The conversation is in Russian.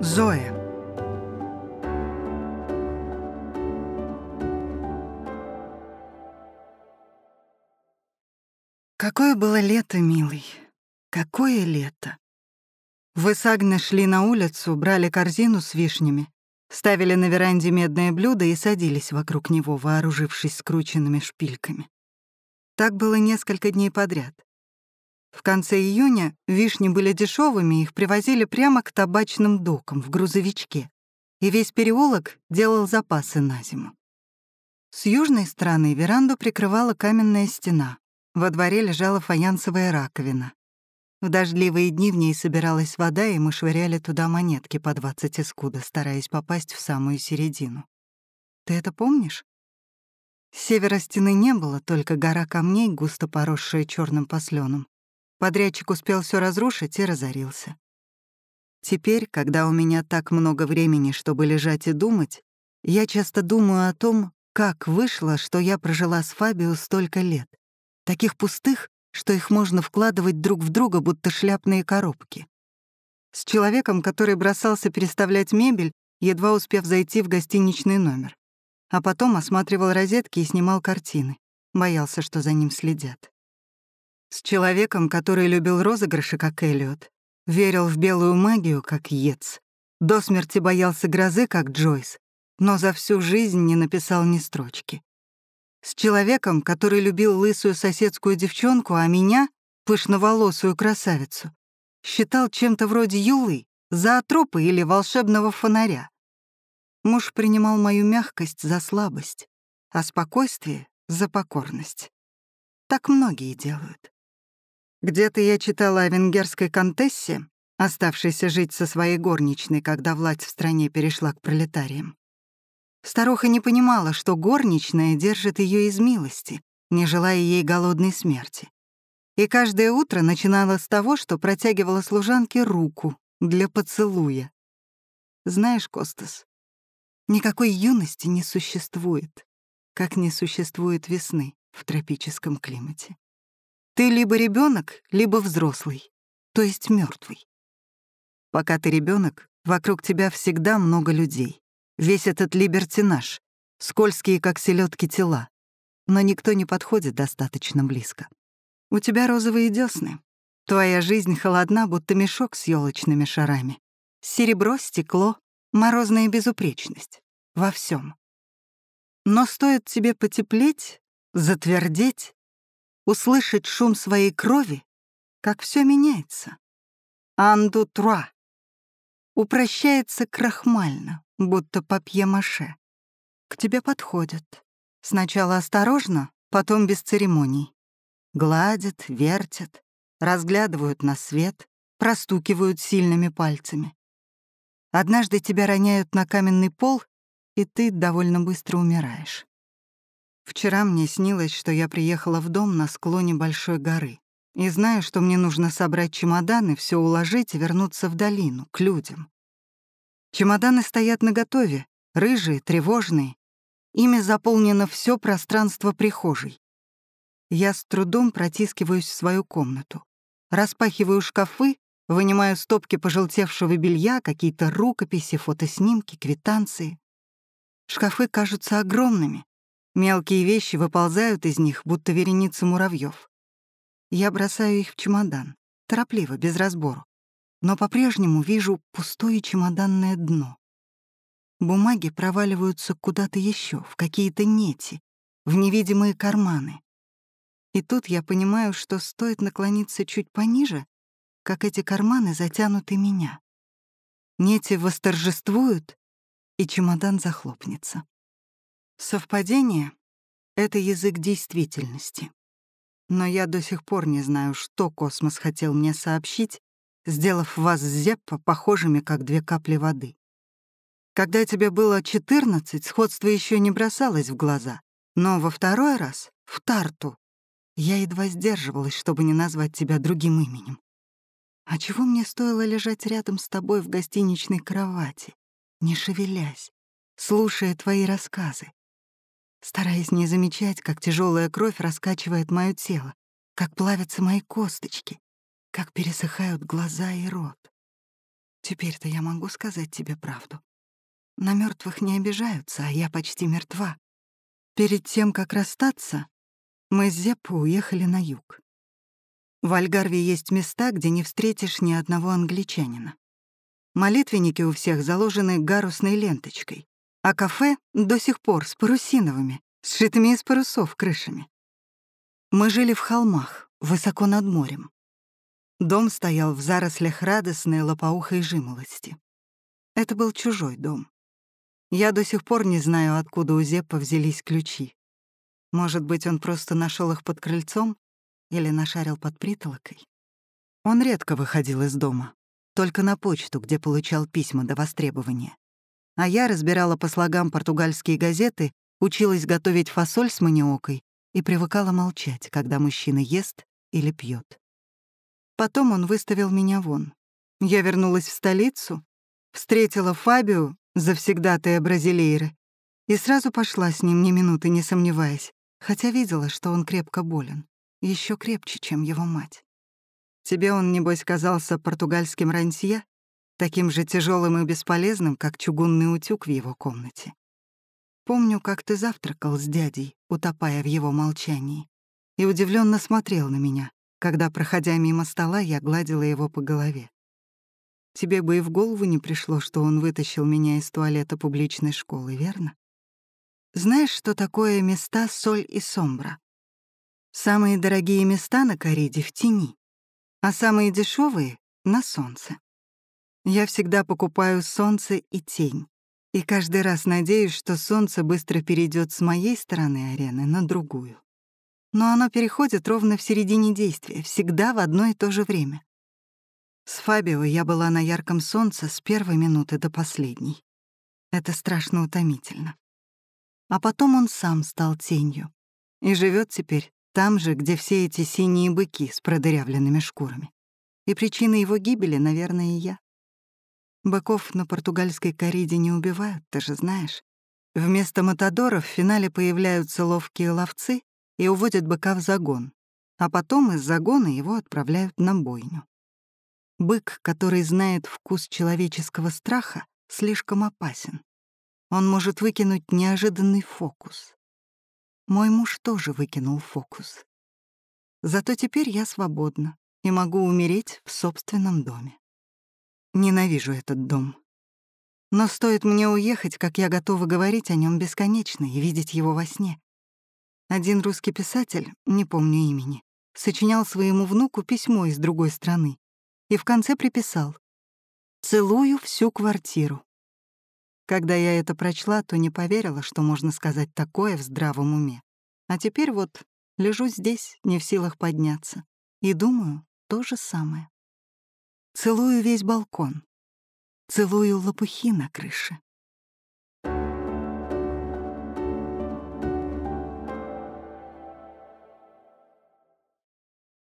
Зоя. Какое было лето, милый. Какое лето. Вы с Агне шли на улицу, брали корзину с вишнями, ставили на веранде медное блюдо и садились вокруг него, вооружившись скрученными шпильками. Так было несколько дней подряд. В конце июня вишни были дешевыми, их привозили прямо к табачным докам в грузовичке, и весь переулок делал запасы на зиму. С южной стороны веранду прикрывала каменная стена. Во дворе лежала фаянсовая раковина. В дождливые дни в ней собиралась вода, и мы швыряли туда монетки по 20 искуда, стараясь попасть в самую середину. Ты это помнишь? С севера стены не было, только гора камней, густо поросшая черным посленом. Подрядчик успел все разрушить и разорился. Теперь, когда у меня так много времени, чтобы лежать и думать, я часто думаю о том, как вышло, что я прожила с Фабио столько лет. Таких пустых, что их можно вкладывать друг в друга, будто шляпные коробки. С человеком, который бросался переставлять мебель, едва успев зайти в гостиничный номер а потом осматривал розетки и снимал картины. Боялся, что за ним следят. С человеком, который любил розыгрыши, как Эллиот, верил в белую магию, как Йетс, до смерти боялся грозы, как Джойс, но за всю жизнь не написал ни строчки. С человеком, который любил лысую соседскую девчонку, а меня, пышноволосую красавицу, считал чем-то вроде Юлы, зоотропа или волшебного фонаря. Муж принимал мою мягкость за слабость, а спокойствие — за покорность. Так многие делают. Где-то я читала о венгерской контессе, оставшейся жить со своей горничной, когда власть в стране перешла к пролетариям. Старуха не понимала, что горничная держит ее из милости, не желая ей голодной смерти. И каждое утро начинала с того, что протягивала служанке руку для поцелуя. Знаешь, Костас, Никакой юности не существует, как не существует весны в тропическом климате. Ты либо ребенок, либо взрослый, то есть мертвый. Пока ты ребенок, вокруг тебя всегда много людей. Весь этот либертинаж, скользкие, как селедки тела. Но никто не подходит достаточно близко. У тебя розовые десны. Твоя жизнь холодна, будто мешок с елочными шарами. Серебро, стекло, морозная безупречность. Во всем. Но стоит тебе потеплеть, затвердеть, услышать шум своей крови, как все меняется. Анду труа. Упрощается крахмально, будто папье-маше. К тебе подходят. Сначала осторожно, потом без церемоний. Гладят, вертят, разглядывают на свет, простукивают сильными пальцами. Однажды тебя роняют на каменный пол, и ты довольно быстро умираешь. Вчера мне снилось, что я приехала в дом на склоне большой горы. И знаю, что мне нужно собрать чемоданы, все уложить и вернуться в долину, к людям. Чемоданы стоят наготове, рыжие, тревожные. Ими заполнено все пространство прихожей. Я с трудом протискиваюсь в свою комнату. Распахиваю шкафы Вынимаю стопки пожелтевшего белья, какие-то рукописи, фотоснимки, квитанции. Шкафы кажутся огромными. Мелкие вещи выползают из них, будто вереница муравьев. Я бросаю их в чемодан, торопливо, без разбору. Но по-прежнему вижу пустое чемоданное дно. Бумаги проваливаются куда-то еще, в какие-то нети, в невидимые карманы. И тут я понимаю, что стоит наклониться чуть пониже, как эти карманы затянуты меня. Нети восторжествуют, и чемодан захлопнется. Совпадение — это язык действительности. Но я до сих пор не знаю, что космос хотел мне сообщить, сделав вас с Зеппо похожими, как две капли воды. Когда тебе было 14, сходство еще не бросалось в глаза, но во второй раз, в Тарту, я едва сдерживалась, чтобы не назвать тебя другим именем. А чего мне стоило лежать рядом с тобой в гостиничной кровати, не шевелясь, слушая твои рассказы, стараясь не замечать, как тяжелая кровь раскачивает мое тело, как плавятся мои косточки, как пересыхают глаза и рот. Теперь-то я могу сказать тебе правду. На мертвых не обижаются, а я почти мертва. Перед тем, как расстаться, мы с Зеппо уехали на юг. В Альгарве есть места, где не встретишь ни одного англичанина. Молитвенники у всех заложены гарусной ленточкой, а кафе до сих пор с парусиновыми, сшитыми из парусов крышами. Мы жили в холмах, высоко над морем. Дом стоял в зарослях радостной лопоухой жимолости. Это был чужой дом. Я до сих пор не знаю, откуда у Зеппа взялись ключи. Может быть, он просто нашел их под крыльцом или нашарил под притолокой. Он редко выходил из дома, только на почту, где получал письма до востребования. А я разбирала по слогам португальские газеты, училась готовить фасоль с маниокой и привыкала молчать, когда мужчина ест или пьет. Потом он выставил меня вон. Я вернулась в столицу, встретила Фабио, завсегдатая Бразилейры, и сразу пошла с ним ни минуты не сомневаясь, хотя видела, что он крепко болен, еще крепче, чем его мать. Тебе он, небось, казался португальским рантье, таким же тяжелым и бесполезным, как чугунный утюг в его комнате. Помню, как ты завтракал с дядей, утопая в его молчании, и удивленно смотрел на меня, когда, проходя мимо стола, я гладила его по голове. Тебе бы и в голову не пришло, что он вытащил меня из туалета публичной школы, верно? Знаешь, что такое места соль и сомбра? Самые дорогие места на кориде в тени, а самые дешевые на солнце. Я всегда покупаю солнце и тень, и каждый раз надеюсь, что солнце быстро перейдет с моей стороны арены на другую но оно переходит ровно в середине действия, всегда в одно и то же время. С Фабио я была на ярком солнце с первой минуты до последней. Это страшно утомительно. А потом он сам стал тенью и живет теперь там же, где все эти синие быки с продырявленными шкурами. И причиной его гибели, наверное, и я. Быков на португальской кориде не убивают, ты же знаешь. Вместо матадоров в финале появляются ловкие ловцы, и уводят быка в загон, а потом из загона его отправляют на бойню. Бык, который знает вкус человеческого страха, слишком опасен. Он может выкинуть неожиданный фокус. Мой муж тоже выкинул фокус. Зато теперь я свободна и могу умереть в собственном доме. Ненавижу этот дом. Но стоит мне уехать, как я готова говорить о нем бесконечно и видеть его во сне. Один русский писатель, не помню имени, сочинял своему внуку письмо из другой страны и в конце приписал «Целую всю квартиру». Когда я это прочла, то не поверила, что можно сказать такое в здравом уме. А теперь вот лежу здесь, не в силах подняться, и думаю то же самое. Целую весь балкон. Целую лопухи на крыше.